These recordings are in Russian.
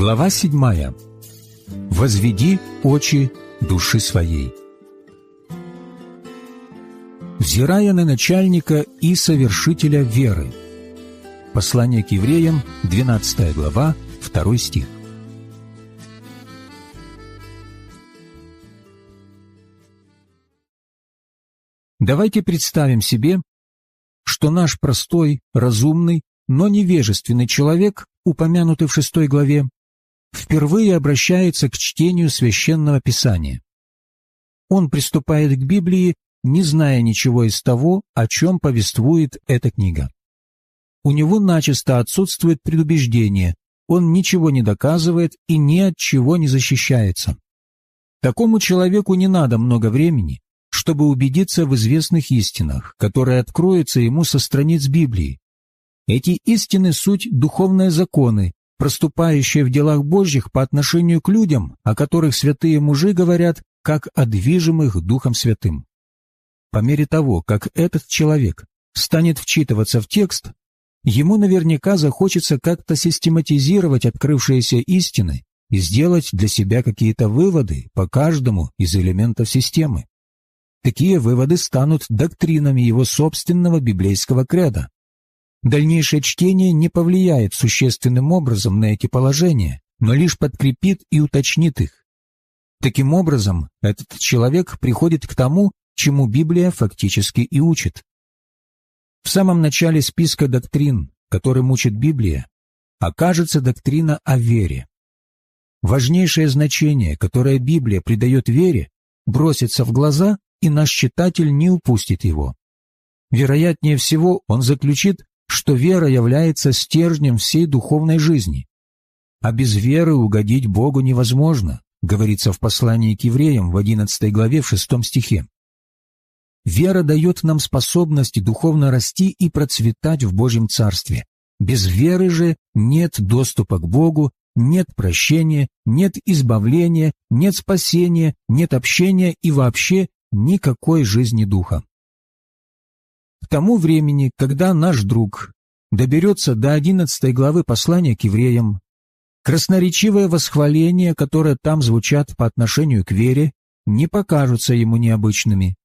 Глава 7. «Возведи очи души своей». Взирая на начальника и совершителя веры. Послание к евреям, 12 глава, 2 стих. Давайте представим себе, что наш простой, разумный, но невежественный человек, упомянутый в шестой главе, впервые обращается к чтению священного писания. Он приступает к Библии, не зная ничего из того, о чем повествует эта книга. У него начисто отсутствует предубеждение, он ничего не доказывает и ни от чего не защищается. Такому человеку не надо много времени, чтобы убедиться в известных истинах, которые откроются ему со страниц Библии. Эти истины – суть духовные законы, проступающие в делах Божьих по отношению к людям, о которых святые мужи говорят, как о движимых Духом Святым. По мере того, как этот человек станет вчитываться в текст, ему наверняка захочется как-то систематизировать открывшиеся истины и сделать для себя какие-то выводы по каждому из элементов системы. Такие выводы станут доктринами его собственного библейского креда. Дальнейшее чтение не повлияет существенным образом на эти положения, но лишь подкрепит и уточнит их. Таким образом, этот человек приходит к тому, чему Библия фактически и учит. В самом начале списка доктрин, которым учит Библия, окажется доктрина о вере. Важнейшее значение, которое Библия придает вере, бросится в глаза, и наш читатель не упустит его. Вероятнее всего, он заключит, что вера является стержнем всей духовной жизни. А без веры угодить Богу невозможно, говорится в послании к евреям в 11 главе в 6 стихе. Вера дает нам способность духовно расти и процветать в Божьем Царстве. Без веры же нет доступа к Богу, нет прощения, нет избавления, нет спасения, нет общения и вообще никакой жизни духа. К тому времени, когда наш друг доберется до одиннадцатой главы послания к евреям, красноречивое восхваление, которое там звучат по отношению к вере, не покажутся ему необычными.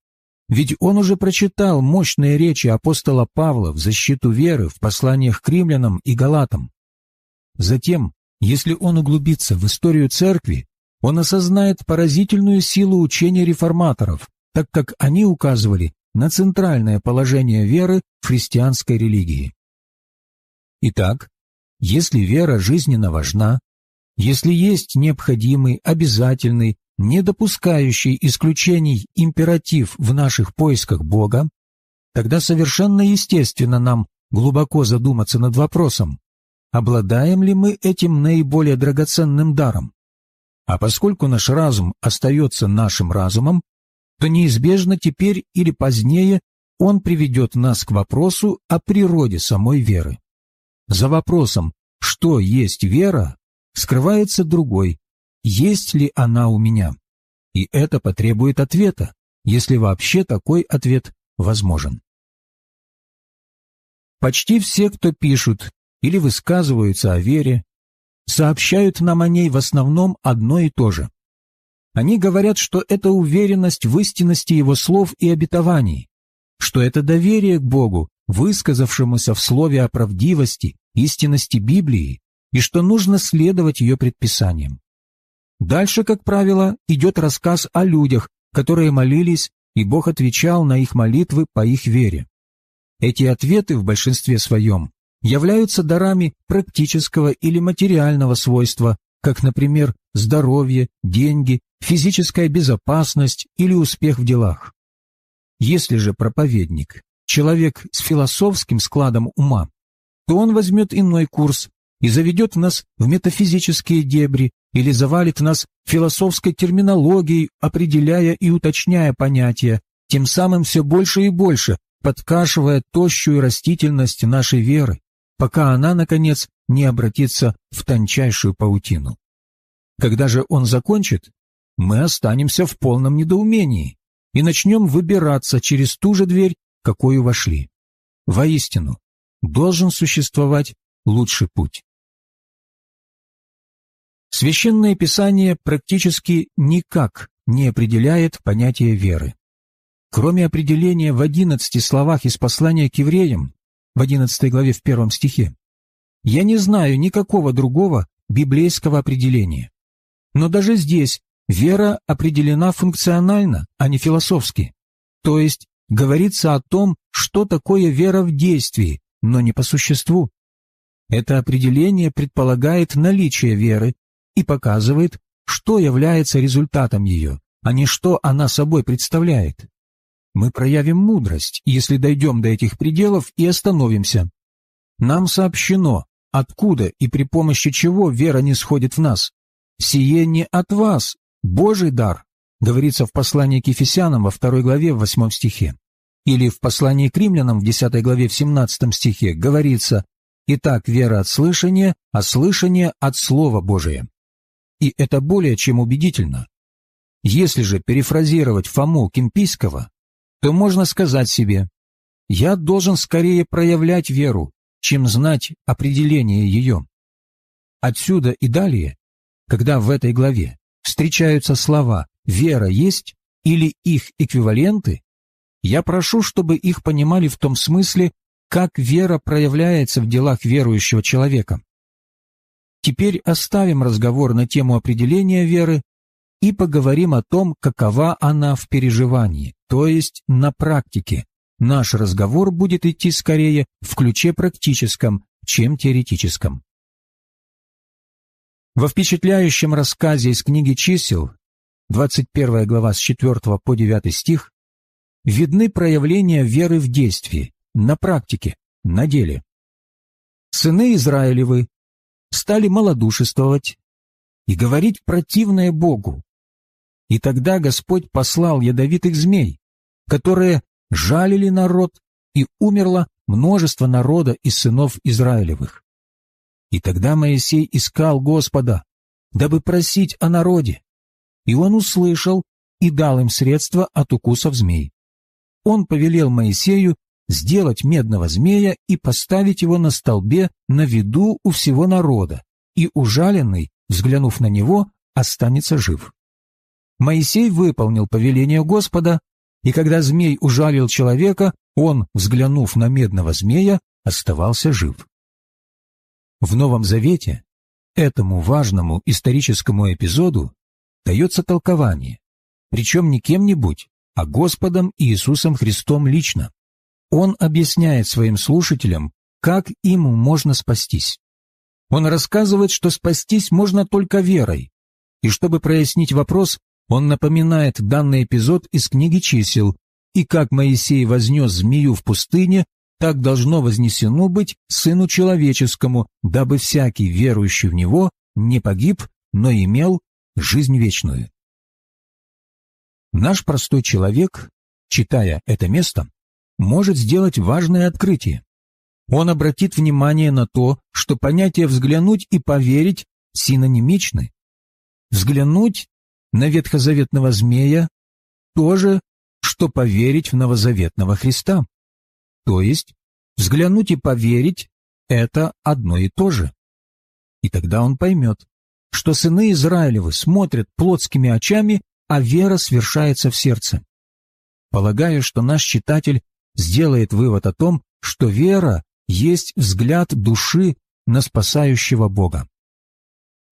Ведь он уже прочитал мощные речи апостола Павла в защиту веры в посланиях к римлянам и галатам. Затем, если он углубится в историю церкви, он осознает поразительную силу учения реформаторов, так как они указывали на центральное положение веры в христианской религии. Итак, если вера жизненно важна, если есть необходимый, обязательный, не допускающий исключений императив в наших поисках Бога, тогда совершенно естественно нам глубоко задуматься над вопросом, обладаем ли мы этим наиболее драгоценным даром. А поскольку наш разум остается нашим разумом, то неизбежно теперь или позднее он приведет нас к вопросу о природе самой веры. За вопросом «что есть вера?» скрывается другой «есть ли она у меня?» И это потребует ответа, если вообще такой ответ возможен. Почти все, кто пишут или высказываются о вере, сообщают нам о ней в основном одно и то же. Они говорят, что это уверенность в истинности Его слов и обетований, что это доверие к Богу, высказавшемуся в слове о правдивости, истинности Библии, и что нужно следовать ее предписаниям. Дальше, как правило, идет рассказ о людях, которые молились, и Бог отвечал на их молитвы по их вере. Эти ответы в большинстве своем являются дарами практического или материального свойства, как, например, здоровье, деньги, физическая безопасность или успех в делах. Если же проповедник – человек с философским складом ума, то он возьмет иной курс и заведет нас в метафизические дебри или завалит нас философской терминологией, определяя и уточняя понятия, тем самым все больше и больше подкашивая тощую растительность нашей веры, пока она, наконец, не обратится в тончайшую паутину. Когда же он закончит, мы останемся в полном недоумении и начнем выбираться через ту же дверь, какую вошли. Воистину, должен существовать лучший путь. Священное Писание практически никак не определяет понятие веры. Кроме определения в одиннадцати словах из послания к евреям, в одиннадцатой главе в первом стихе, я не знаю никакого другого библейского определения. Но даже здесь вера определена функционально, а не философски. То есть говорится о том, что такое вера в действии, но не по существу. Это определение предполагает наличие веры и показывает, что является результатом ее, а не что она собой представляет. Мы проявим мудрость, если дойдем до этих пределов и остановимся. Нам сообщено, откуда и при помощи чего вера не сходит в нас. «Сие не от вас, Божий дар», говорится в послании к Ефесянам во второй главе в восьмом стихе. Или в послании к римлянам в десятой главе в семнадцатом стихе говорится «Итак, вера от слышания, а слышание от Слова Божия». И это более чем убедительно. Если же перефразировать Фому Кемпийского, то можно сказать себе «Я должен скорее проявлять веру, чем знать определение ее». Отсюда и далее, когда в этой главе встречаются слова «вера есть» или их эквиваленты, я прошу, чтобы их понимали в том смысле, как вера проявляется в делах верующего человека. Теперь оставим разговор на тему определения веры и поговорим о том, какова она в переживании, то есть на практике. Наш разговор будет идти скорее в ключе практическом, чем теоретическом. Во впечатляющем рассказе из книги «Чисел», 21 глава с 4 по 9 стих, видны проявления веры в действии, на практике, на деле. Сыны Израилевы стали малодушествовать и говорить противное Богу. И тогда Господь послал ядовитых змей, которые жалили народ, и умерло множество народа из сынов Израилевых. И тогда Моисей искал Господа, дабы просить о народе, и он услышал и дал им средства от укусов змей он повелел Моисею сделать медного змея и поставить его на столбе на виду у всего народа, и ужаленный, взглянув на него, останется жив. Моисей выполнил повеление Господа, и когда змей ужалил человека, он, взглянув на медного змея, оставался жив. В Новом Завете этому важному историческому эпизоду дается толкование, причем не кем-нибудь, а Господом Иисусом Христом лично. Он объясняет своим слушателям, как им можно спастись. Он рассказывает, что спастись можно только верой. И чтобы прояснить вопрос, он напоминает данный эпизод из книги чисел, и как Моисей вознес змею в пустыне, так должно вознесено быть Сыну Человеческому, дабы всякий, верующий в Него, не погиб, но имел жизнь вечную. Наш простой человек, читая это место, может сделать важное открытие. Он обратит внимание на то, что понятие «взглянуть» и «поверить» синонимичны. Взглянуть на ветхозаветного змея – то же, что поверить в новозаветного Христа. То есть, взглянуть и поверить – это одно и то же. И тогда он поймет, что сыны Израилевы смотрят плотскими очами а вера свершается в сердце. Полагаю, что наш читатель сделает вывод о том, что вера есть взгляд души на спасающего Бога.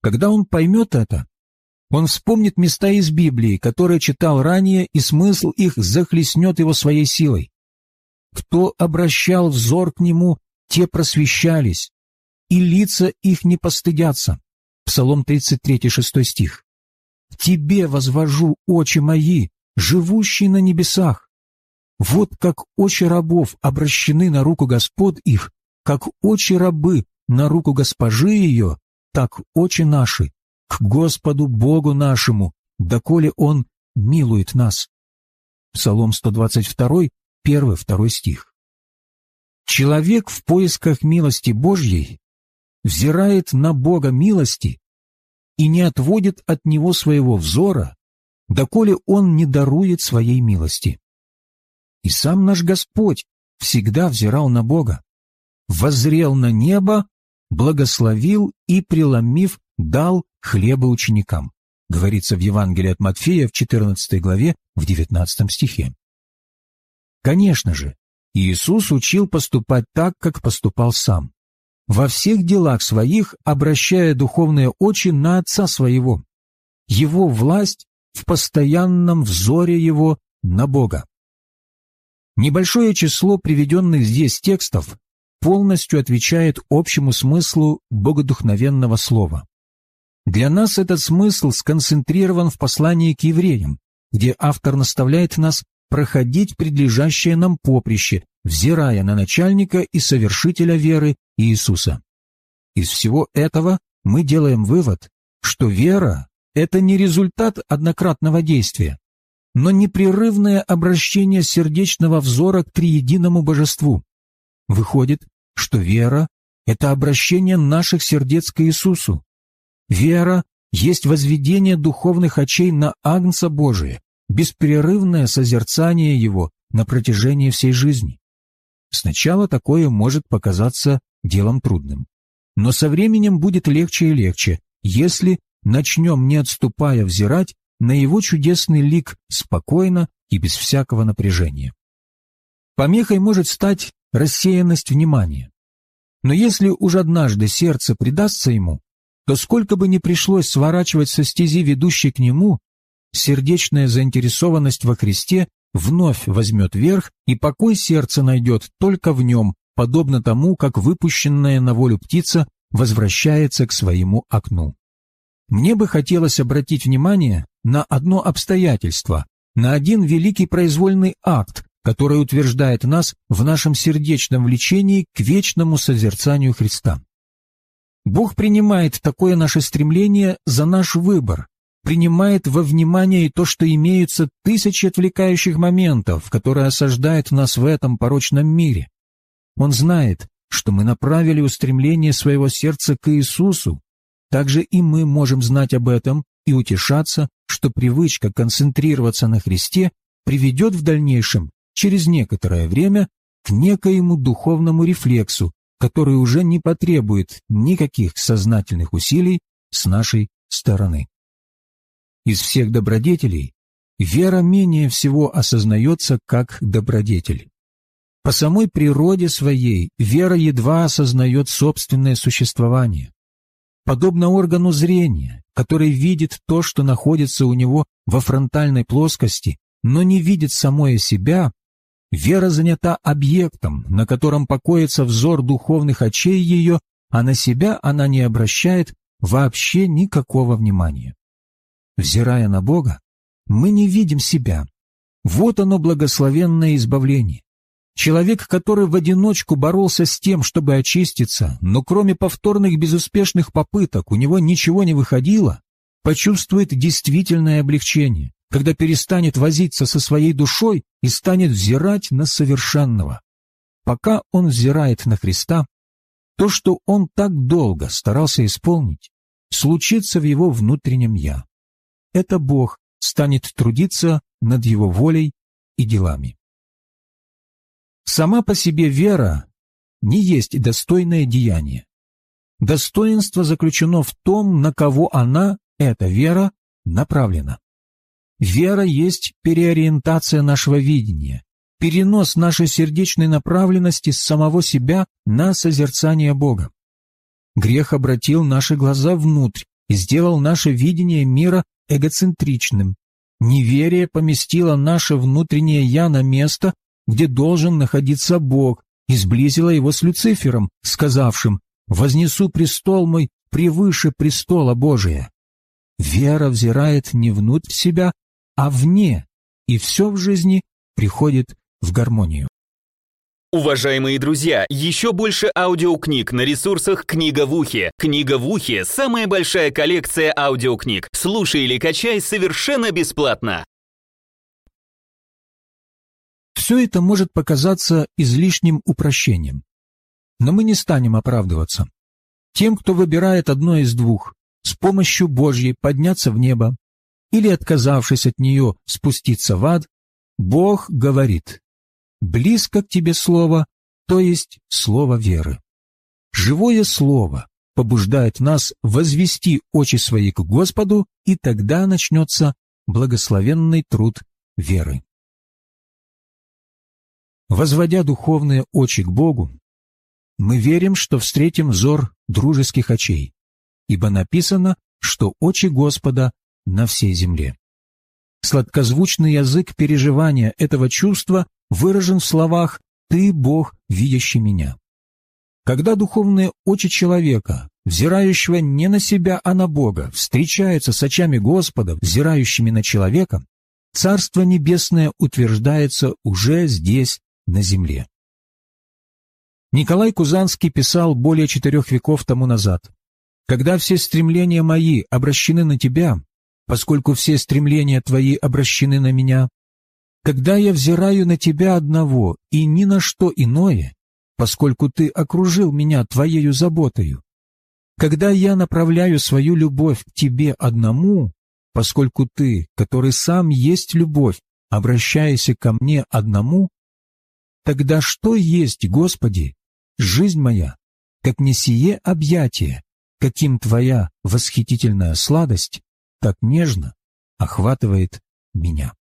Когда он поймет это, он вспомнит места из Библии, которые читал ранее, и смысл их захлестнет его своей силой. Кто обращал взор к нему, те просвещались, и лица их не постыдятся. Псалом 33, 6 стих. Тебе возвожу очи мои, живущий на небесах. Вот как очи рабов обращены на руку господ их, как очи рабы на руку госпожи ее, так очи наши к Господу Богу нашему, доколе Он милует нас. Псалом 122, 1-2 стих. Человек в поисках милости Божьей взирает на Бога милости и не отводит от него своего взора, доколе он не дарует своей милости. И сам наш Господь всегда взирал на Бога, воззрел на небо, благословил и, преломив, дал хлеба ученикам, говорится в Евангелии от Матфея в 14 главе в 19 стихе. Конечно же, Иисус учил поступать так, как поступал сам, во всех делах своих обращая духовные очи на Отца Своего. Его власть в постоянном взоре Его на Бога. Небольшое число приведенных здесь текстов полностью отвечает общему смыслу богодухновенного слова. Для нас этот смысл сконцентрирован в послании к евреям, где автор наставляет нас проходить предлежащее нам поприще, взирая на начальника и совершителя веры Иисуса. Из всего этого мы делаем вывод, что вера – это не результат однократного действия, но непрерывное обращение сердечного взора к триединому божеству. Выходит, что вера – это обращение наших сердец к Иисусу. Вера есть возведение духовных очей на Агнца Божия, беспрерывное созерцание Его на протяжении всей жизни. Сначала такое может показаться делом трудным. Но со временем будет легче и легче, если начнем, не отступая, взирать на его чудесный лик спокойно и без всякого напряжения. Помехой может стать рассеянность внимания. Но если уж однажды сердце предастся ему, то сколько бы ни пришлось сворачивать со стези, ведущей к нему, сердечная заинтересованность во Христе вновь возьмет верх, и покой сердца найдет только в нем, подобно тому, как выпущенная на волю птица возвращается к своему окну. Мне бы хотелось обратить внимание на одно обстоятельство, на один великий произвольный акт, который утверждает нас в нашем сердечном влечении к вечному созерцанию Христа. Бог принимает такое наше стремление за наш выбор, принимает во внимание и то, что имеются тысячи отвлекающих моментов, которые осаждают нас в этом порочном мире. Он знает, что мы направили устремление своего сердца к Иисусу, также и мы можем знать об этом и утешаться, что привычка концентрироваться на Христе приведет в дальнейшем, через некоторое время, к некоему духовному рефлексу, который уже не потребует никаких сознательных усилий с нашей стороны. Из всех добродетелей вера менее всего осознается как добродетель. По самой природе своей вера едва осознает собственное существование. Подобно органу зрения, который видит то, что находится у него во фронтальной плоскости, но не видит самое себя, вера занята объектом, на котором покоится взор духовных очей ее, а на себя она не обращает вообще никакого внимания. Взирая на Бога, мы не видим себя. Вот оно благословенное избавление. Человек, который в одиночку боролся с тем, чтобы очиститься, но кроме повторных безуспешных попыток у него ничего не выходило, почувствует действительное облегчение, когда перестанет возиться со своей душой и станет взирать на совершенного. Пока он взирает на Христа, то, что он так долго старался исполнить, случится в его внутреннем «я» это Бог станет трудиться над его волей и делами. Сама по себе вера не есть достойное деяние. Достоинство заключено в том, на кого она, эта вера, направлена. Вера есть переориентация нашего видения, перенос нашей сердечной направленности с самого себя на созерцание Бога. Грех обратил наши глаза внутрь и сделал наше видение мира эгоцентричным. Неверие поместило наше внутреннее «я» на место, где должен находиться Бог, и сблизило его с Люцифером, сказавшим «Вознесу престол мой превыше престола Божия». Вера взирает не внутрь себя, а вне, и все в жизни приходит в гармонию. Уважаемые друзья, еще больше аудиокниг на ресурсах «Книга в ухе». «Книга в ухе» — самая большая коллекция аудиокниг. Слушай или качай совершенно бесплатно. Все это может показаться излишним упрощением. Но мы не станем оправдываться. Тем, кто выбирает одно из двух, с помощью Божьей подняться в небо или, отказавшись от нее, спуститься в ад, Бог говорит близко к тебе слово, то есть слово веры. Живое слово, побуждает нас возвести очи свои к Господу, и тогда начнется благословенный труд веры. Возводя духовные очи к Богу, мы верим, что встретим взор дружеских очей, ибо написано, что очи Господа на всей земле. Сладкозвучный язык переживания этого чувства выражен в словах «Ты, Бог, видящий меня». Когда духовные очи человека, взирающего не на себя, а на Бога, встречаются с очами Господа, взирающими на человека, Царство Небесное утверждается уже здесь, на земле. Николай Кузанский писал более четырех веков тому назад. «Когда все стремления мои обращены на тебя, поскольку все стремления твои обращены на меня, когда я взираю на тебя одного и ни на что иное, поскольку ты окружил меня твоею заботою, когда я направляю свою любовь к тебе одному, поскольку ты, который сам есть любовь, обращаешься ко мне одному, тогда что есть, Господи, жизнь моя, как не сие объятие, каким Твоя восхитительная сладость так нежно охватывает меня.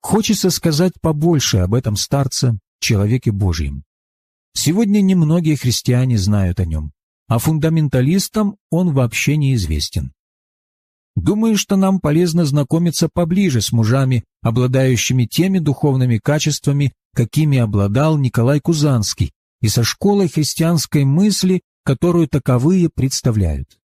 Хочется сказать побольше об этом старце, человеке Божьем. Сегодня немногие христиане знают о нем, а фундаменталистам он вообще неизвестен. Думаю, что нам полезно знакомиться поближе с мужами, обладающими теми духовными качествами, какими обладал Николай Кузанский, и со школой христианской мысли, которую таковые представляют.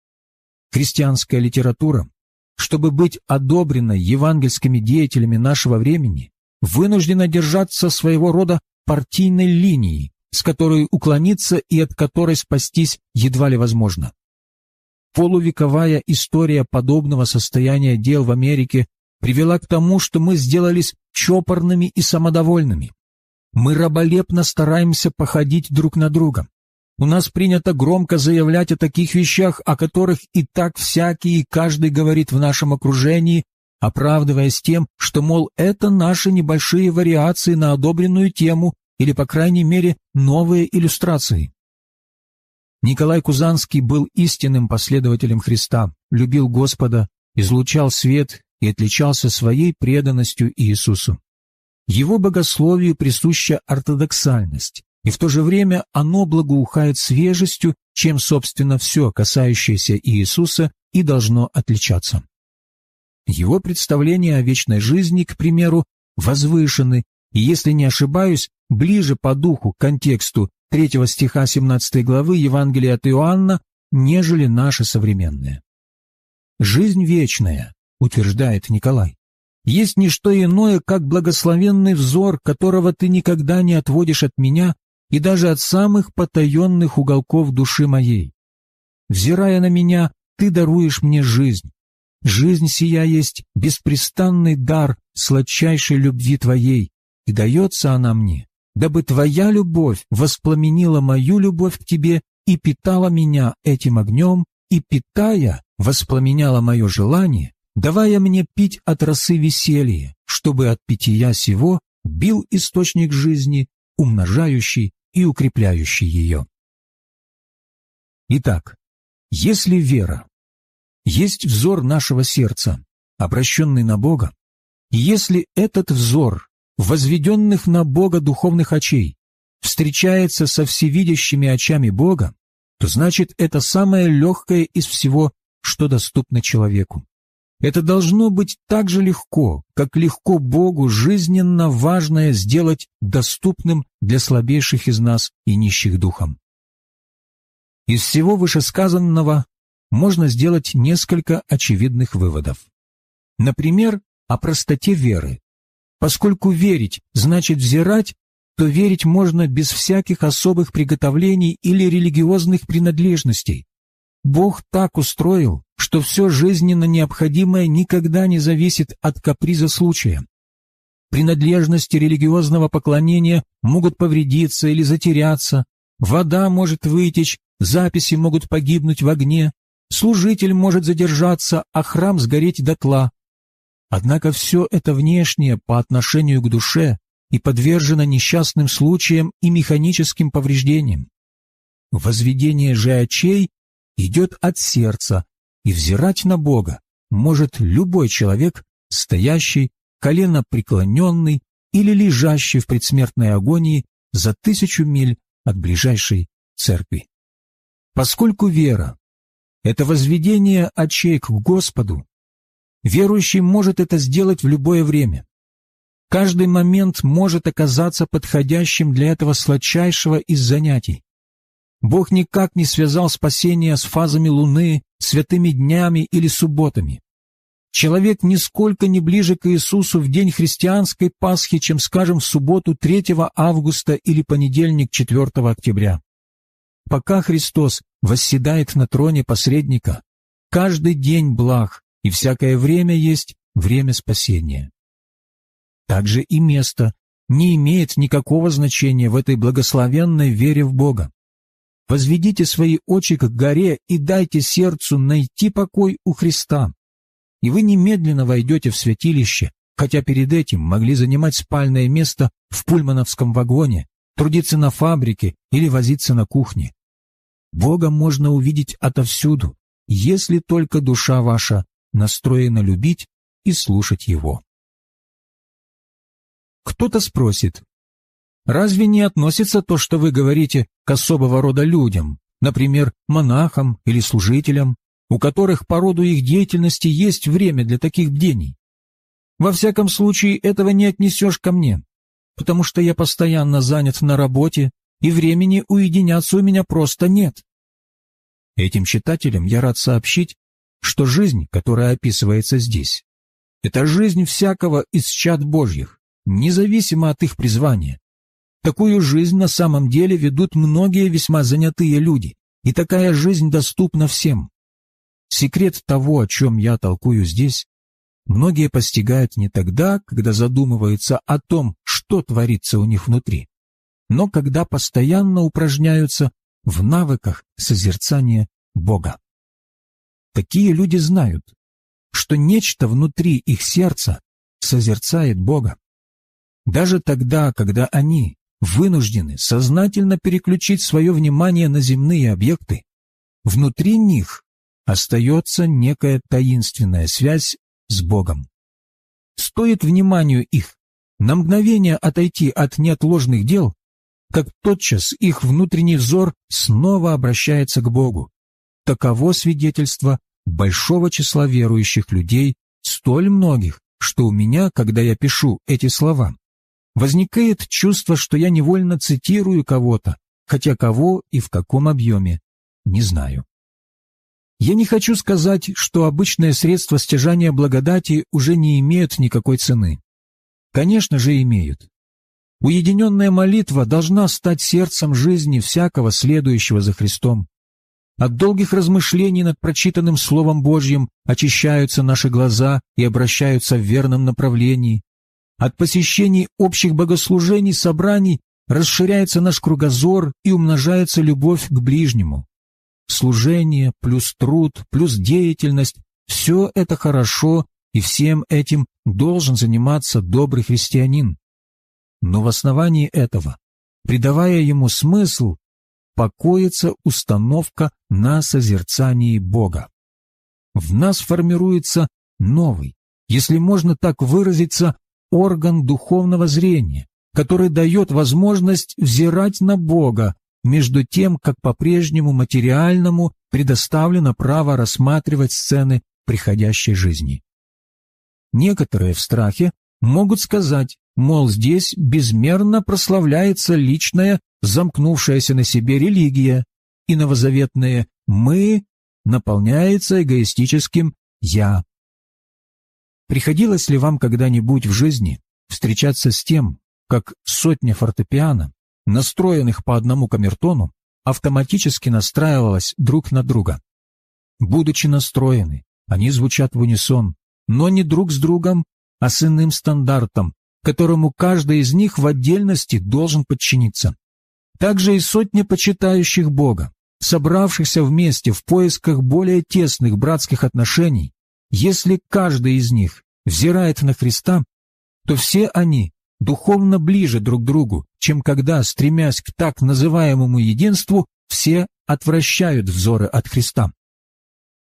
Христианская литература, чтобы быть одобренной евангельскими деятелями нашего времени, вынуждена держаться своего рода партийной линии, с которой уклониться и от которой спастись едва ли возможно. Полувековая история подобного состояния дел в Америке привела к тому, что мы сделались чопорными и самодовольными. Мы раболепно стараемся походить друг на друга. У нас принято громко заявлять о таких вещах, о которых и так всякий и каждый говорит в нашем окружении, оправдываясь тем, что, мол, это наши небольшие вариации на одобренную тему или, по крайней мере, новые иллюстрации. Николай Кузанский был истинным последователем Христа, любил Господа, излучал свет и отличался своей преданностью Иисусу. Его богословию присуща ортодоксальность, и в то же время оно благоухает свежестью, чем, собственно, все, касающееся Иисуса, и должно отличаться. Его представления о вечной жизни, к примеру, возвышены, и, если не ошибаюсь, ближе по духу к контексту 3 стиха 17 главы Евангелия от Иоанна, нежели наши современные. «Жизнь вечная», утверждает Николай, есть не что иное, как благословенный взор, которого ты никогда не отводишь от меня и даже от самых потаенных уголков души моей. Взирая на меня, ты даруешь мне жизнь. Жизнь сия есть беспрестанный дар сладчайшей любви твоей, и дается она мне, дабы твоя любовь воспламенила мою любовь к тебе и питала меня этим огнем, и, питая, воспламеняла мое желание, давая мне пить от росы веселья, чтобы от питья сего бил источник жизни, умножающий и укрепляющий ее. Итак, если вера есть взор нашего сердца, обращенный на Бога, если этот взор возведенных на Бога духовных очей встречается со всевидящими очами Бога, то значит это самое легкое из всего, что доступно человеку. Это должно быть так же легко, как легко Богу жизненно важное сделать доступным для слабейших из нас и нищих духом. Из всего вышесказанного можно сделать несколько очевидных выводов. Например, о простоте веры. Поскольку верить значит взирать, то верить можно без всяких особых приготовлений или религиозных принадлежностей. Бог так устроил, что все жизненно необходимое никогда не зависит от каприза случая. Принадлежности религиозного поклонения могут повредиться или затеряться, вода может вытечь, записи могут погибнуть в огне, служитель может задержаться, а храм сгореть дотла. Однако все это внешнее по отношению к душе и подвержено несчастным случаям и механическим повреждениям. Возведение же очей идет от сердца, и взирать на Бога может любой человек, стоящий, колено преклоненный или лежащий в предсмертной агонии за тысячу миль от ближайшей церкви. Поскольку вера — это возведение очей к Господу, верующий может это сделать в любое время. Каждый момент может оказаться подходящим для этого сладчайшего из занятий. Бог никак не связал спасение с фазами Луны, святыми днями или субботами. Человек нисколько не ближе к Иисусу в день христианской Пасхи, чем, скажем, в субботу 3 августа или понедельник 4 октября. Пока Христос восседает на троне посредника, каждый день благ, и всякое время есть время спасения. Также и место не имеет никакого значения в этой благословенной вере в Бога. Возведите свои очи к горе и дайте сердцу найти покой у Христа. И вы немедленно войдете в святилище, хотя перед этим могли занимать спальное место в пульмановском вагоне, трудиться на фабрике или возиться на кухне. Бога можно увидеть отовсюду, если только душа ваша настроена любить и слушать Его. Кто-то спросит, Разве не относится то, что вы говорите, к особого рода людям, например, монахам или служителям, у которых по роду их деятельности есть время для таких бдений? Во всяком случае, этого не отнесешь ко мне, потому что я постоянно занят на работе, и времени уединяться у меня просто нет. Этим читателям я рад сообщить, что жизнь, которая описывается здесь, это жизнь всякого из чад Божьих, независимо от их призвания. Такую жизнь на самом деле ведут многие весьма занятые люди, и такая жизнь доступна всем. Секрет того, о чем я толкую здесь, многие постигают не тогда, когда задумываются о том, что творится у них внутри, но когда постоянно упражняются в навыках созерцания Бога. Такие люди знают, что нечто внутри их сердца созерцает Бога. Даже тогда, когда они вынуждены сознательно переключить свое внимание на земные объекты, внутри них остается некая таинственная связь с Богом. Стоит вниманию их на мгновение отойти от неотложных дел, как тотчас их внутренний взор снова обращается к Богу. Таково свидетельство большого числа верующих людей, столь многих, что у меня, когда я пишу эти слова, Возникает чувство, что я невольно цитирую кого-то, хотя кого и в каком объеме, не знаю. Я не хочу сказать, что обычные средства стяжания благодати уже не имеют никакой цены. Конечно же, имеют. Уединенная молитва должна стать сердцем жизни всякого следующего за Христом. От долгих размышлений над прочитанным Словом Божьим очищаются наши глаза и обращаются в верном направлении. От посещений общих богослужений, собраний расширяется наш кругозор и умножается любовь к ближнему. Служение плюс труд плюс деятельность – все это хорошо, и всем этим должен заниматься добрый христианин. Но в основании этого, придавая ему смысл, покоится установка на созерцании Бога. В нас формируется новый, если можно так выразиться, орган духовного зрения, который дает возможность взирать на Бога, между тем, как по-прежнему материальному предоставлено право рассматривать сцены приходящей жизни. Некоторые в страхе могут сказать, мол, здесь безмерно прославляется личная, замкнувшаяся на себе религия, и новозаветное «мы» наполняется эгоистическим «я». Приходилось ли вам когда-нибудь в жизни встречаться с тем, как сотня фортепиано, настроенных по одному камертону, автоматически настраивалась друг на друга? Будучи настроены, они звучат в унисон, но не друг с другом, а с иным стандартом, которому каждый из них в отдельности должен подчиниться. Также и сотня почитающих Бога, собравшихся вместе в поисках более тесных братских отношений, если каждый из них взирает на Христа, то все они духовно ближе друг к другу, чем когда, стремясь к так называемому единству, все отвращают взоры от Христа.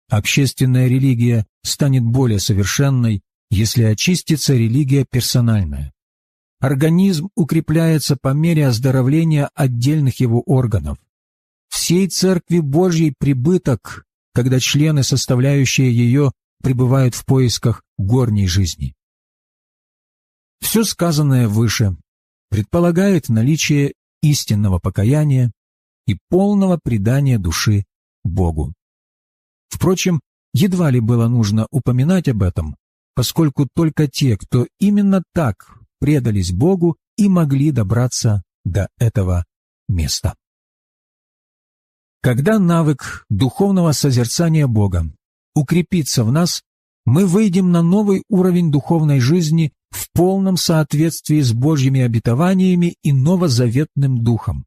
Общественная религия станет более совершенной, если очистится религия персональная. Организм укрепляется по мере оздоровления отдельных его органов. Всей Церкви Божьей прибыток, когда члены, составляющие ее, пребывают в поисках горней жизни. Все сказанное выше предполагает наличие истинного покаяния и полного предания души Богу. Впрочем, едва ли было нужно упоминать об этом, поскольку только те, кто именно так предались Богу, и могли добраться до этого места. Когда навык духовного созерцания Бога укрепится в нас, мы выйдем на новый уровень духовной жизни в полном соответствии с Божьими обетованиями и новозаветным духом.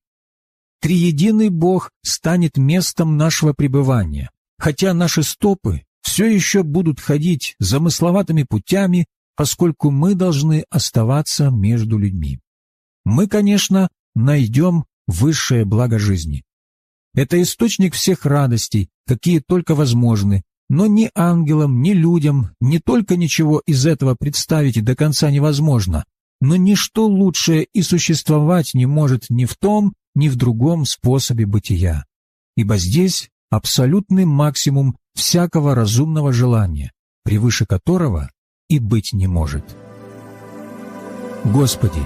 Триединый Бог станет местом нашего пребывания, хотя наши стопы все еще будут ходить замысловатыми путями, поскольку мы должны оставаться между людьми. Мы, конечно, найдем высшее благо жизни. Это источник всех радостей, какие только возможны, но ни ангелам, ни людям не только ничего из этого представить до конца невозможно, но ничто лучшее и существовать не может ни в том, ни в другом способе бытия. Ибо здесь абсолютный максимум всякого разумного желания, превыше которого и быть не может. Господи,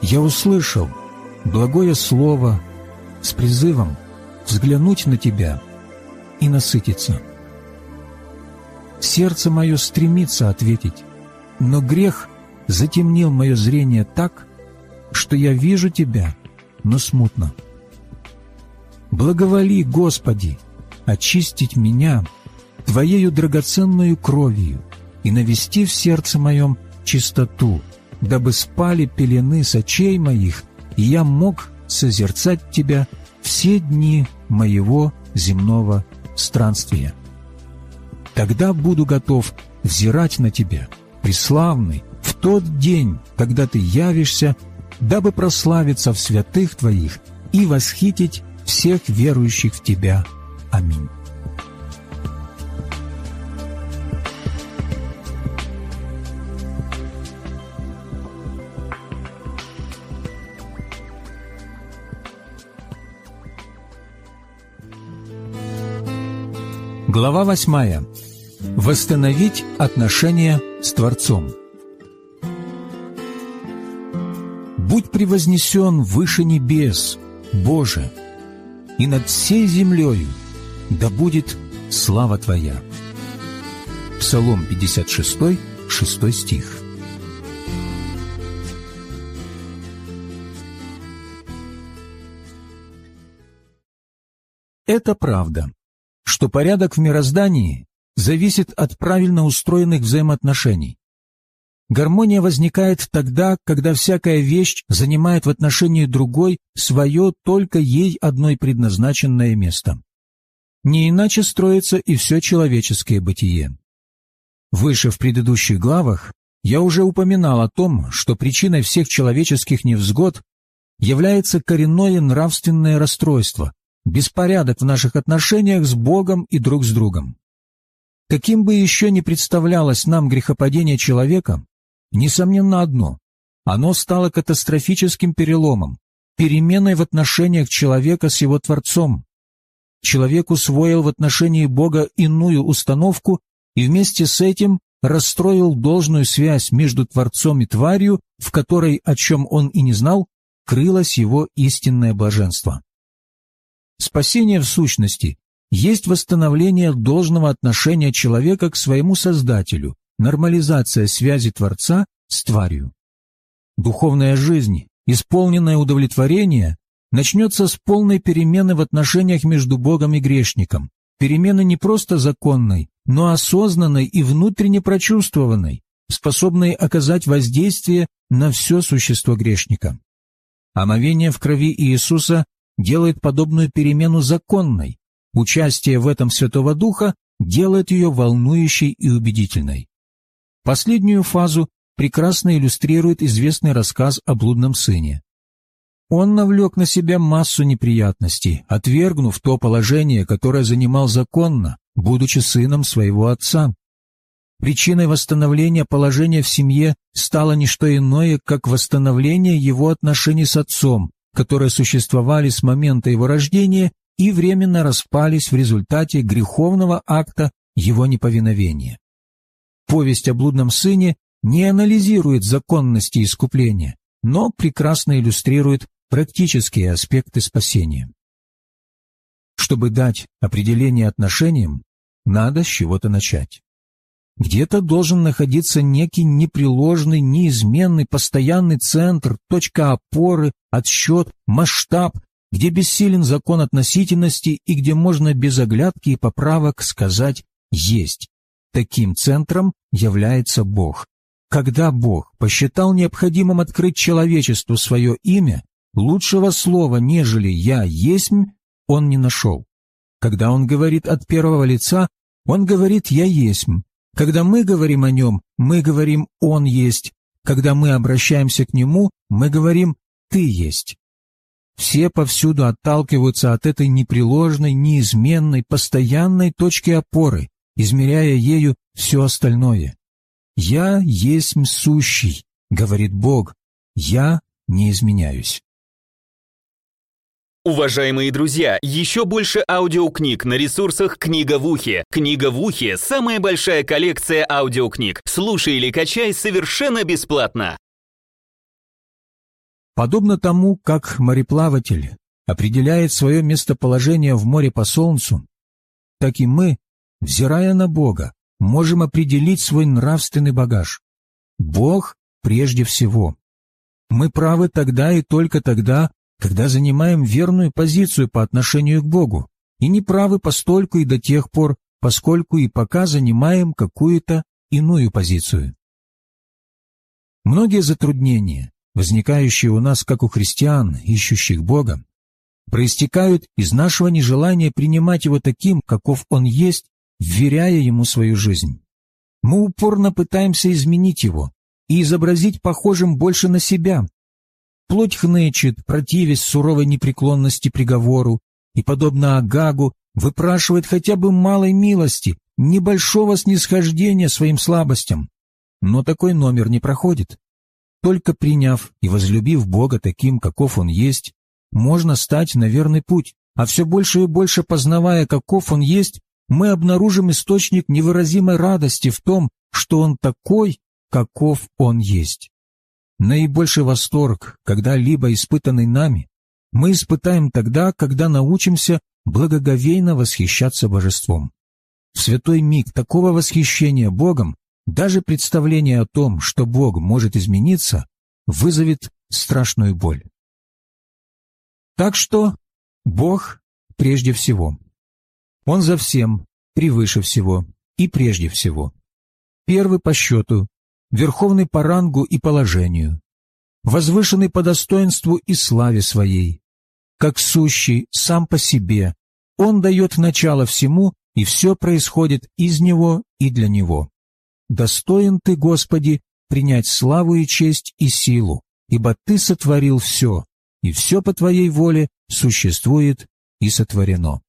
я услышал благое слово с призывом взглянуть на Тебя и насытиться. Сердце мое стремится ответить, но грех затемнил мое зрение так, что я вижу Тебя, но смутно. Благоволи, Господи, очистить меня Твоею драгоценную кровью и навести в сердце моем чистоту, дабы спали пелены с очей моих, и я мог созерцать Тебя все дни моего земного странствия. Тогда буду готов взирать на Тебя, преславный, в тот день, когда Ты явишься, дабы прославиться в святых Твоих и восхитить всех верующих в Тебя. Аминь. Глава восьмая. Восстановить отношения с Творцом. «Будь превознесен выше небес, Боже, и над всей землею да будет слава Твоя». Псалом 56, 6 стих. Это правда, что порядок в мироздании зависит от правильно устроенных взаимоотношений. Гармония возникает тогда, когда всякая вещь занимает в отношении другой свое только ей одной предназначенное место. Не иначе строится и все человеческое бытие. Выше в предыдущих главах я уже упоминал о том, что причиной всех человеческих невзгод является коренное нравственное расстройство, беспорядок в наших отношениях с Богом и друг с другом. Каким бы еще ни представлялось нам грехопадение человека, несомненно одно – оно стало катастрофическим переломом, переменой в отношениях человека с его Творцом. Человек усвоил в отношении Бога иную установку и вместе с этим расстроил должную связь между Творцом и тварью, в которой, о чем он и не знал, крылось его истинное блаженство. Спасение в сущности есть восстановление должного отношения человека к своему Создателю, нормализация связи Творца с тварью. Духовная жизнь, исполненная удовлетворения, начнется с полной перемены в отношениях между Богом и грешником, перемены не просто законной, но осознанной и внутренне прочувствованной, способной оказать воздействие на все существо грешника. Омовение в крови Иисуса делает подобную перемену законной, участие в этом Святого Духа делает ее волнующей и убедительной. Последнюю фазу прекрасно иллюстрирует известный рассказ о блудном сыне. Он навлек на себя массу неприятностей, отвергнув то положение, которое занимал законно, будучи сыном своего отца. Причиной восстановления положения в семье стало не что иное, как восстановление его отношений с отцом, которые существовали с момента его рождения и временно распались в результате греховного акта его неповиновения. Повесть о блудном сыне не анализирует законности искупления, но прекрасно иллюстрирует практические аспекты спасения. Чтобы дать определение отношениям, надо с чего-то начать. Где-то должен находиться некий непреложный, неизменный, постоянный центр, точка опоры, отсчет, масштаб, где бессилен закон относительности и где можно без оглядки и поправок сказать «есть». Таким центром является Бог. Когда Бог посчитал необходимым открыть человечеству свое имя, лучшего слова, нежели «я есмь», он не нашел. Когда он говорит от первого лица, он говорит «я есмь». Когда мы говорим о нем, мы говорим «он есть». Когда мы обращаемся к нему, мы говорим «ты есть». Все повсюду отталкиваются от этой непреложной, неизменной, постоянной точки опоры, измеряя ею все остальное. «Я есть сущий», — говорит Бог, — «я не изменяюсь». Уважаемые друзья, еще больше аудиокниг на ресурсах «Книга в ухе». «Книга в ухе» — самая большая коллекция аудиокниг. Слушай или качай совершенно бесплатно. Подобно тому, как мореплаватель определяет свое местоположение в море по солнцу, так и мы, взирая на Бога, можем определить свой нравственный багаж. Бог прежде всего. Мы правы тогда и только тогда, когда занимаем верную позицию по отношению к Богу, и не правы постольку и до тех пор, поскольку и пока занимаем какую-то иную позицию. Многие затруднения, возникающие у нас, как у христиан, ищущих Бога, проистекают из нашего нежелания принимать Его таким, каков Он есть, вверяя Ему свою жизнь. Мы упорно пытаемся изменить Его и изобразить похожим больше на себя, Плоть хнычет, противясь суровой непреклонности приговору, и, подобно Агагу, выпрашивает хотя бы малой милости, небольшого снисхождения своим слабостям. Но такой номер не проходит. Только приняв и возлюбив Бога таким, каков Он есть, можно стать на верный путь, а все больше и больше познавая, каков Он есть, мы обнаружим источник невыразимой радости в том, что Он такой, каков Он есть. Наибольший восторг, когда-либо испытанный нами, мы испытаем тогда, когда научимся благоговейно восхищаться божеством. В святой миг такого восхищения Богом даже представление о том, что Бог может измениться, вызовет страшную боль. Так что Бог прежде всего. Он за всем, превыше всего и прежде всего. Первый по счету, верховный по рангу и положению, возвышенный по достоинству и славе своей. Как сущий сам по себе, он дает начало всему, и все происходит из него и для него. Достоин ты, Господи, принять славу и честь и силу, ибо ты сотворил все, и все по твоей воле существует и сотворено.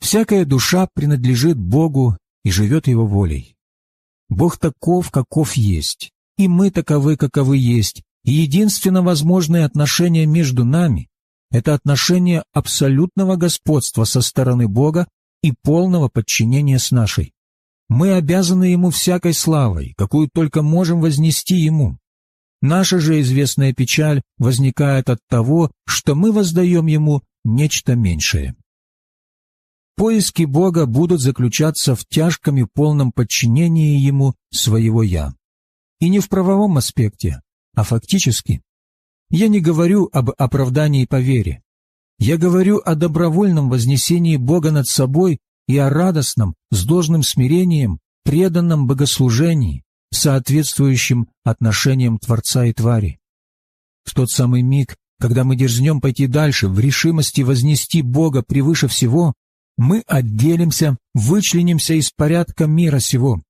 Всякая душа принадлежит Богу и живет Его волей. Бог таков, каков есть, и мы таковы, каковы есть, и единственно возможное отношение между нами — это отношение абсолютного господства со стороны Бога и полного подчинения с нашей. Мы обязаны Ему всякой славой, какую только можем вознести Ему. Наша же известная печаль возникает от того, что мы воздаем Ему нечто меньшее. Поиски Бога будут заключаться в тяжком и полном подчинении Ему своего «я». И не в правовом аспекте, а фактически. Я не говорю об оправдании по вере. Я говорю о добровольном вознесении Бога над собой и о радостном, с должным смирением, преданном богослужении, соответствующем отношениям Творца и Твари. В тот самый миг, когда мы дерзнем пойти дальше в решимости вознести Бога превыше всего, мы отделимся, вычленимся из порядка мира сего.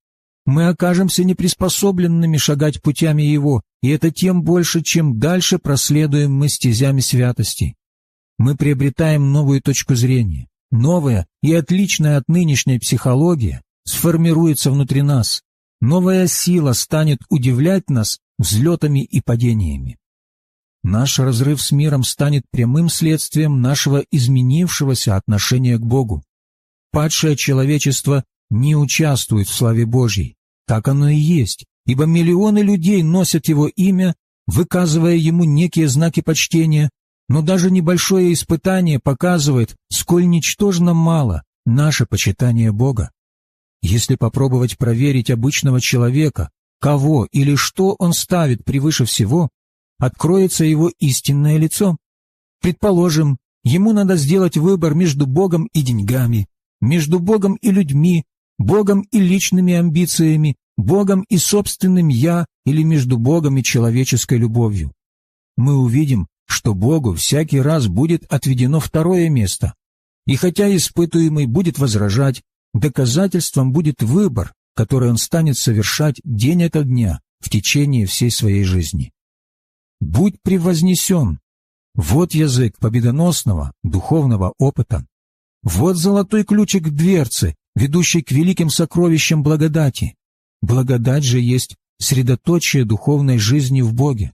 мы окажемся неприспособленными шагать путями Его, и это тем больше, чем дальше проследуем мы стезями святости. Мы приобретаем новую точку зрения. Новая и отличная от нынешней психология сформируется внутри нас. Новая сила станет удивлять нас взлетами и падениями. Наш разрыв с миром станет прямым следствием нашего изменившегося отношения к Богу. Падшее человечество не участвует в славе Божьей. Так оно и есть, ибо миллионы людей носят его имя, выказывая ему некие знаки почтения, но даже небольшое испытание показывает, сколь ничтожно мало наше почитание Бога. Если попробовать проверить обычного человека, кого или что он ставит превыше всего, откроется его истинное лицо. Предположим, ему надо сделать выбор между Богом и деньгами, между Богом и людьми, Богом и личными амбициями, Богом и собственным «я» или между Богом и человеческой любовью. Мы увидим, что Богу всякий раз будет отведено второе место. И хотя испытуемый будет возражать, доказательством будет выбор, который он станет совершать день ото дня в течение всей своей жизни. «Будь превознесен» — вот язык победоносного духовного опыта. Вот золотой ключик дверцы, ведущий к великим сокровищам благодати. Благодать же есть средоточие духовной жизни в Боге.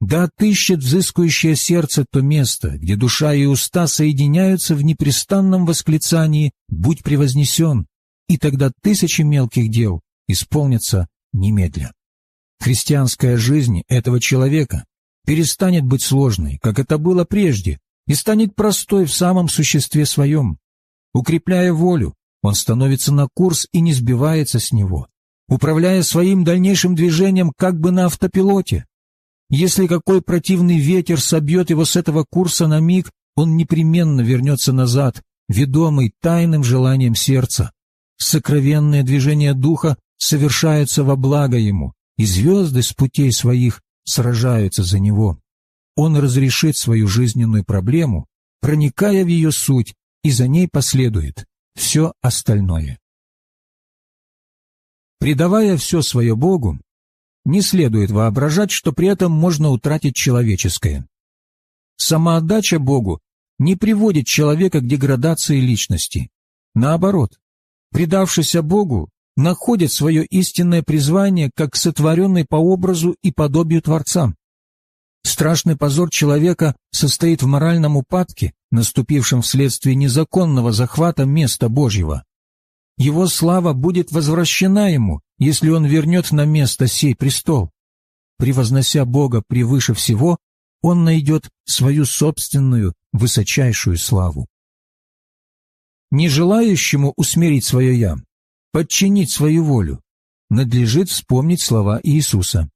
Да отыщет взыскующее сердце то место, где душа и уста соединяются в непрестанном восклицании «Будь превознесен!» и тогда тысячи мелких дел исполнятся немедля. Христианская жизнь этого человека перестанет быть сложной, как это было прежде, и станет простой в самом существе своем. Укрепляя волю, он становится на курс и не сбивается с него, управляя своим дальнейшим движением как бы на автопилоте. Если какой противный ветер собьет его с этого курса на миг, он непременно вернется назад, ведомый тайным желанием сердца. Сокровенные движения духа совершаются во благо ему, и звезды с путей своих сражаются за него. Он разрешит свою жизненную проблему, проникая в ее суть, и за ней последует все остальное. Предавая все свое Богу, не следует воображать, что при этом можно утратить человеческое. Самоотдача Богу не приводит человека к деградации личности. Наоборот, предавшийся Богу находит свое истинное призвание как сотворенный по образу и подобию Творца. Страшный позор человека состоит в моральном упадке, наступившем вследствие незаконного захвата места Божьего. Его слава будет возвращена ему, если он вернет на место сей престол. Превознося Бога превыше всего, он найдет свою собственную высочайшую славу. Не желающему усмирить свое «я», подчинить свою волю, надлежит вспомнить слова Иисуса.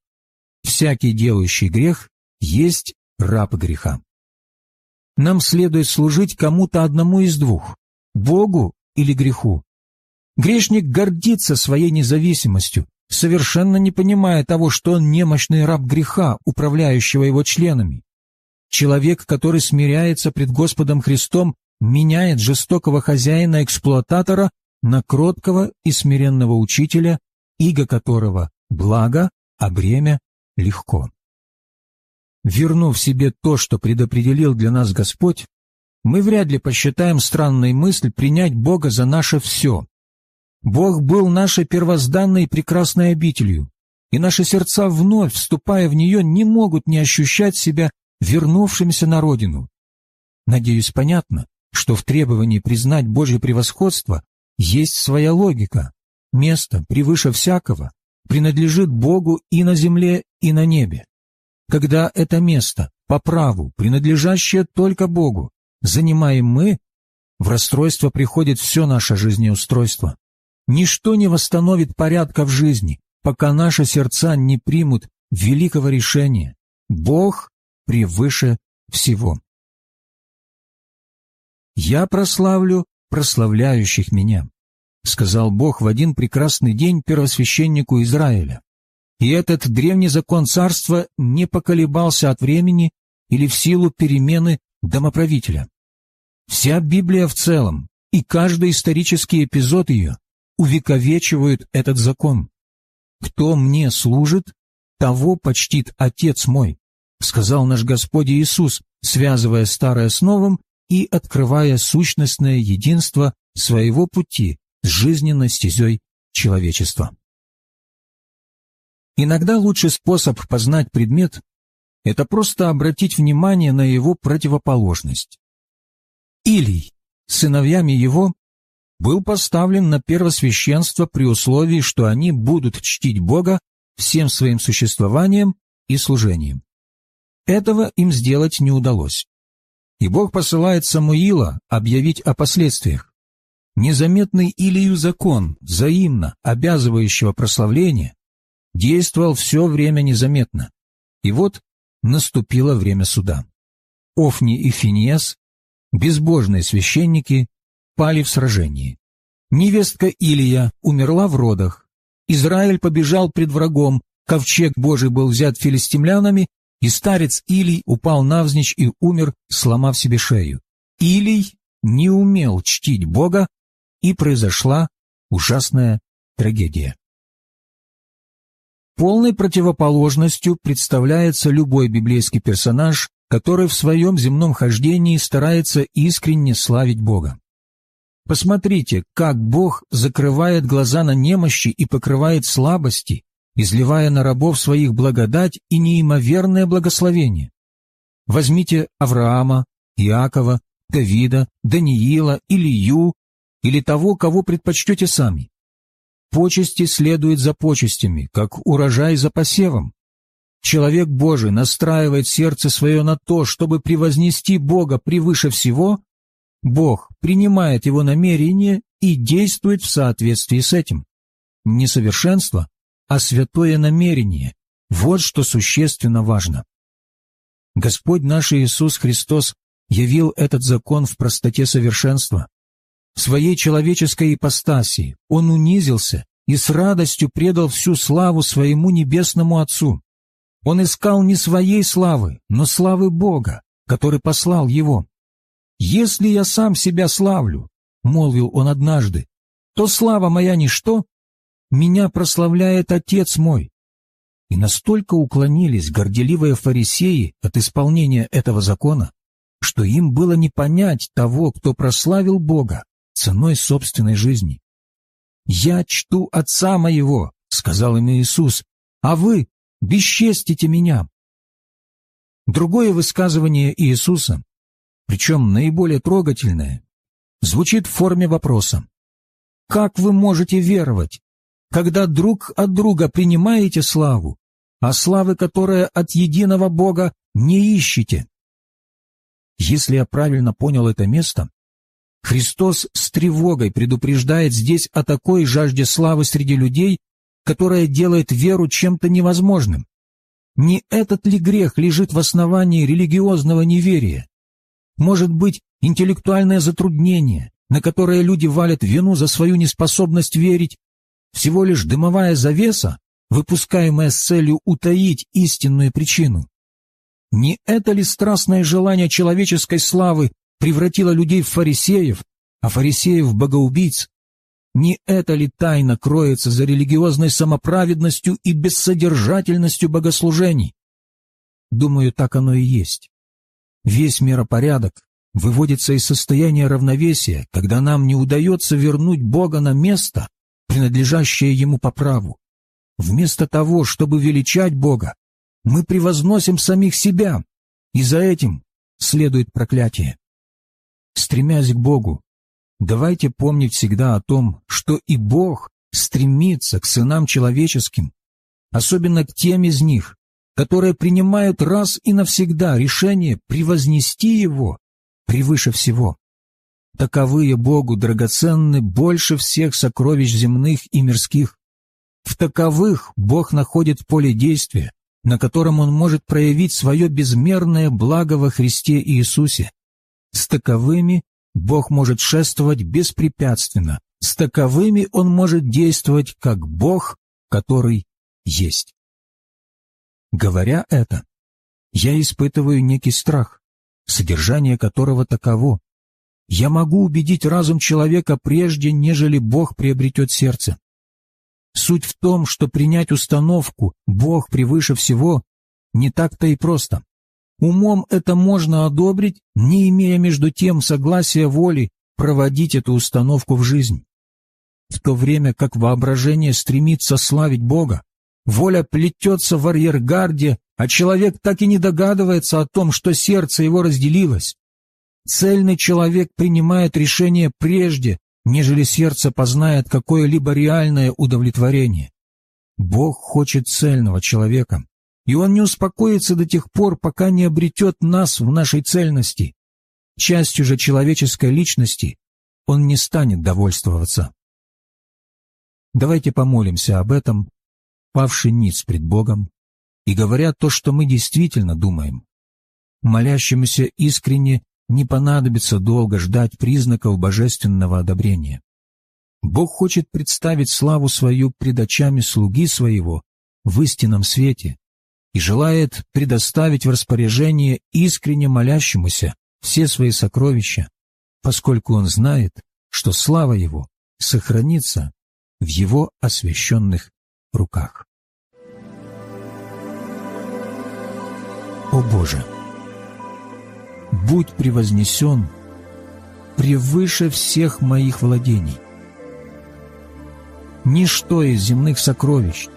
«Всякий делающий грех есть раб греха. Нам следует служить кому-то одному из двух – Богу или греху. Грешник гордится своей независимостью, совершенно не понимая того, что он немощный раб греха, управляющего его членами. Человек, который смиряется пред Господом Христом, меняет жестокого хозяина-эксплуататора на кроткого и смиренного учителя, иго которого – благо, а бремя – легко. Вернув себе то, что предопределил для нас Господь, мы вряд ли посчитаем странной мысль принять Бога за наше все. Бог был нашей первозданной прекрасной обителью, и наши сердца, вновь вступая в нее, не могут не ощущать себя вернувшимися на родину. Надеюсь, понятно, что в требовании признать Божье превосходство есть своя логика. Место превыше всякого принадлежит Богу и на земле, и на небе. Когда это место, по праву, принадлежащее только Богу, занимаем мы, в расстройство приходит все наше жизнеустройство. Ничто не восстановит порядка в жизни, пока наши сердца не примут великого решения. Бог превыше всего. «Я прославлю прославляющих меня», — сказал Бог в один прекрасный день первосвященнику Израиля. И этот древний закон царства не поколебался от времени или в силу перемены домоправителя. Вся Библия в целом и каждый исторический эпизод ее увековечивают этот закон. Кто мне служит, того почтит Отец мой, сказал наш Господь Иисус, связывая старое с новым и открывая сущностное единство своего пути с жизненной стезей человечества. Иногда лучший способ познать предмет – это просто обратить внимание на его противоположность. Илий, сыновьями его, был поставлен на первосвященство при условии, что они будут чтить Бога всем своим существованием и служением. Этого им сделать не удалось. И Бог посылает Самуила объявить о последствиях. Незаметный Илию закон, взаимно обязывающего прославления, действовал все время незаметно. И вот наступило время суда. Офни и Финиас, безбожные священники, пали в сражении. Невестка Илия умерла в родах. Израиль побежал пред врагом, ковчег Божий был взят филистимлянами, и старец Илий упал навзничь и умер, сломав себе шею. Илий не умел чтить Бога, и произошла ужасная трагедия. Полной противоположностью представляется любой библейский персонаж, который в своем земном хождении старается искренне славить Бога. Посмотрите, как Бог закрывает глаза на немощи и покрывает слабости, изливая на рабов своих благодать и неимоверное благословение. Возьмите Авраама, Иакова, Давида, Даниила, Илью или того, кого предпочтете сами. Почести следуют за почестями, как урожай за посевом. Человек Божий настраивает сердце свое на то, чтобы превознести Бога превыше всего, Бог принимает его намерение и действует в соответствии с этим. Несовершенство а святое намерение. Вот что существенно важно. Господь наш Иисус Христос явил этот закон в простоте совершенства. В своей человеческой ипостаси Он унизился и с радостью предал всю славу своему небесному Отцу. Он искал не своей славы, но славы Бога, который послал Его. «Если я сам себя славлю», — молвил Он однажды, — «то слава моя ничто, меня прославляет Отец мой». И настолько уклонились горделивые фарисеи от исполнения этого закона, что им было не понять того, кто прославил Бога ценой собственной жизни. «Я чту Отца моего», — сказал им Иисус, — «а вы бесчестите меня». Другое высказывание Иисуса, причем наиболее трогательное, звучит в форме вопроса. «Как вы можете веровать, когда друг от друга принимаете славу, а славы, которая от единого Бога, не ищете. Если я правильно понял это место, Христос с тревогой предупреждает здесь о такой жажде славы среди людей, которая делает веру чем-то невозможным. Не этот ли грех лежит в основании религиозного неверия? Может быть, интеллектуальное затруднение, на которое люди валят вину за свою неспособность верить, всего лишь дымовая завеса, выпускаемая с целью утаить истинную причину. Не это ли страстное желание человеческой славы превратило людей в фарисеев, а фарисеев в богоубийц? Не это ли тайна кроется за религиозной самоправедностью и бессодержательностью богослужений? Думаю, так оно и есть. Весь миропорядок выводится из состояния равновесия, когда нам не удается вернуть Бога на место, принадлежащее Ему по праву. Вместо того, чтобы величать Бога, мы превозносим самих себя, и за этим следует проклятие. Стремясь к Богу, давайте помнить всегда о том, что и Бог стремится к сынам человеческим, особенно к тем из них, которые принимают раз и навсегда решение превознести Его превыше всего. Таковые Богу драгоценны больше всех сокровищ земных и мирских. В таковых Бог находит поле действия, на котором Он может проявить свое безмерное благо во Христе Иисусе. С таковыми Бог может шествовать беспрепятственно, с таковыми Он может действовать как Бог, который есть. Говоря это, я испытываю некий страх, содержание которого таково. Я могу убедить разум человека прежде, нежели Бог приобретет сердце. Суть в том, что принять установку «Бог превыше всего» не так-то и просто. Умом это можно одобрить, не имея между тем согласия воли проводить эту установку в жизнь. В то время как воображение стремится славить Бога, воля плетется в арьергарде, а человек так и не догадывается о том, что сердце его разделилось. Цельный человек принимает решение прежде, нежели сердце познает какое-либо реальное удовлетворение. Бог хочет цельного человека, и Он не успокоится до тех пор, пока не обретет нас в нашей цельности. Частью же человеческой личности Он не станет довольствоваться. Давайте помолимся об этом, павший ниц пред Богом, и говоря то, что мы действительно думаем. Молящемуся искренне не понадобится долго ждать признаков божественного одобрения. Бог хочет представить славу свою пред очами слуги своего в истинном свете и желает предоставить в распоряжение искренне молящемуся все свои сокровища, поскольку он знает, что слава его сохранится в его освященных руках. О Боже! будь превознесен превыше всех моих владений. Ничто из земных сокровищ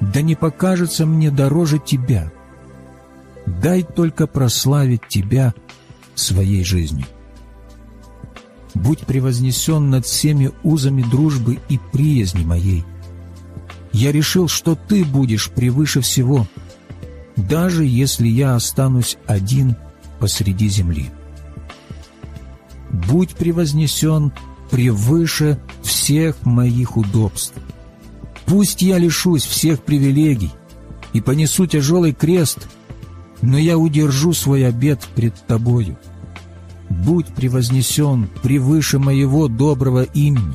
да не покажется мне дороже Тебя. Дай только прославить Тебя своей жизнью. Будь превознесен над всеми узами дружбы и приязни моей. Я решил, что Ты будешь превыше всего, даже если я останусь один – посреди земли. Будь превознесен превыше всех моих удобств. Пусть я лишусь всех привилегий и понесу тяжелый крест, но я удержу свой обет пред тобою. Будь превознесен превыше моего доброго имени.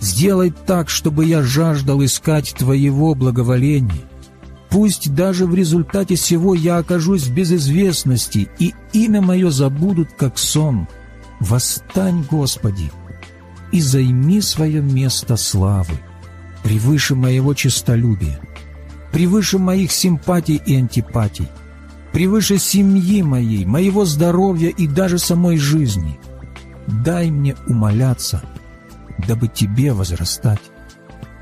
Сделай так, чтобы я жаждал искать твоего благоволения, Пусть даже в результате всего я окажусь в безызвестности, и имя мое забудут, как сон. Восстань, Господи, и займи свое место славы, превыше моего честолюбия, превыше моих симпатий и антипатий, превыше семьи моей, моего здоровья и даже самой жизни. Дай мне умоляться, дабы Тебе возрастать.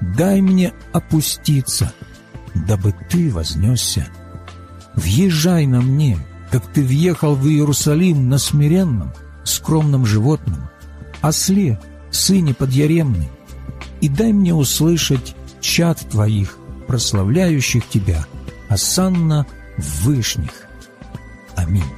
Дай мне опуститься — дабы ты вознесся. Въезжай на мне, как ты въехал в Иерусалим на смиренном, скромном животном, осле, сыне подъяремный, и дай мне услышать чад твоих, прославляющих тебя, осанна в вышних. Аминь.